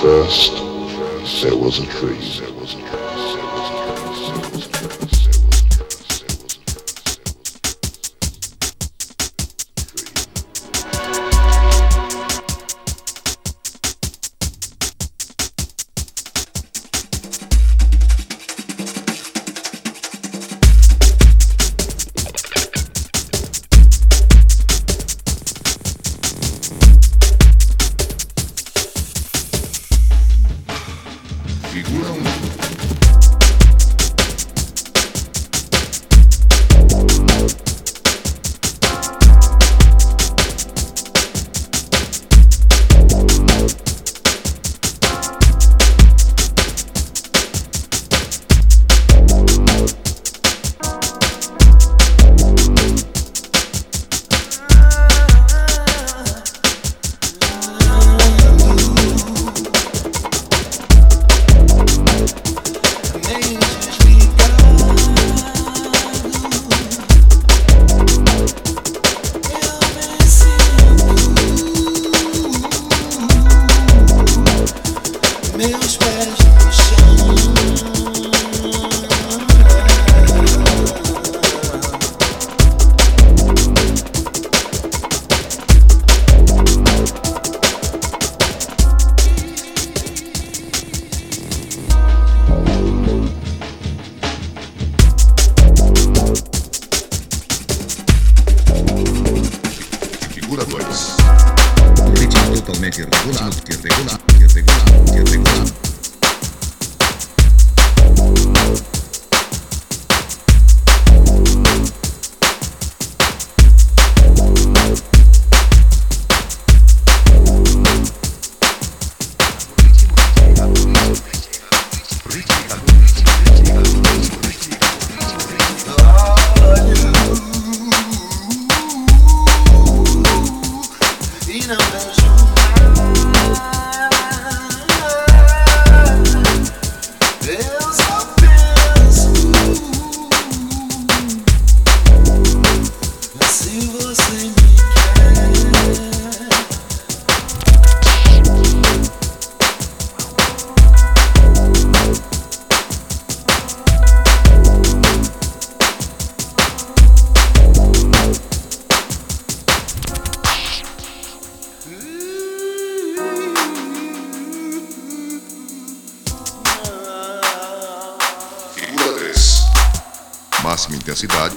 First, there was a tree. There was a tree. There was a tree. There ritmo totalmente irregular, irregular, irregular, irregular. E não vejo mais. Máxima intensidade.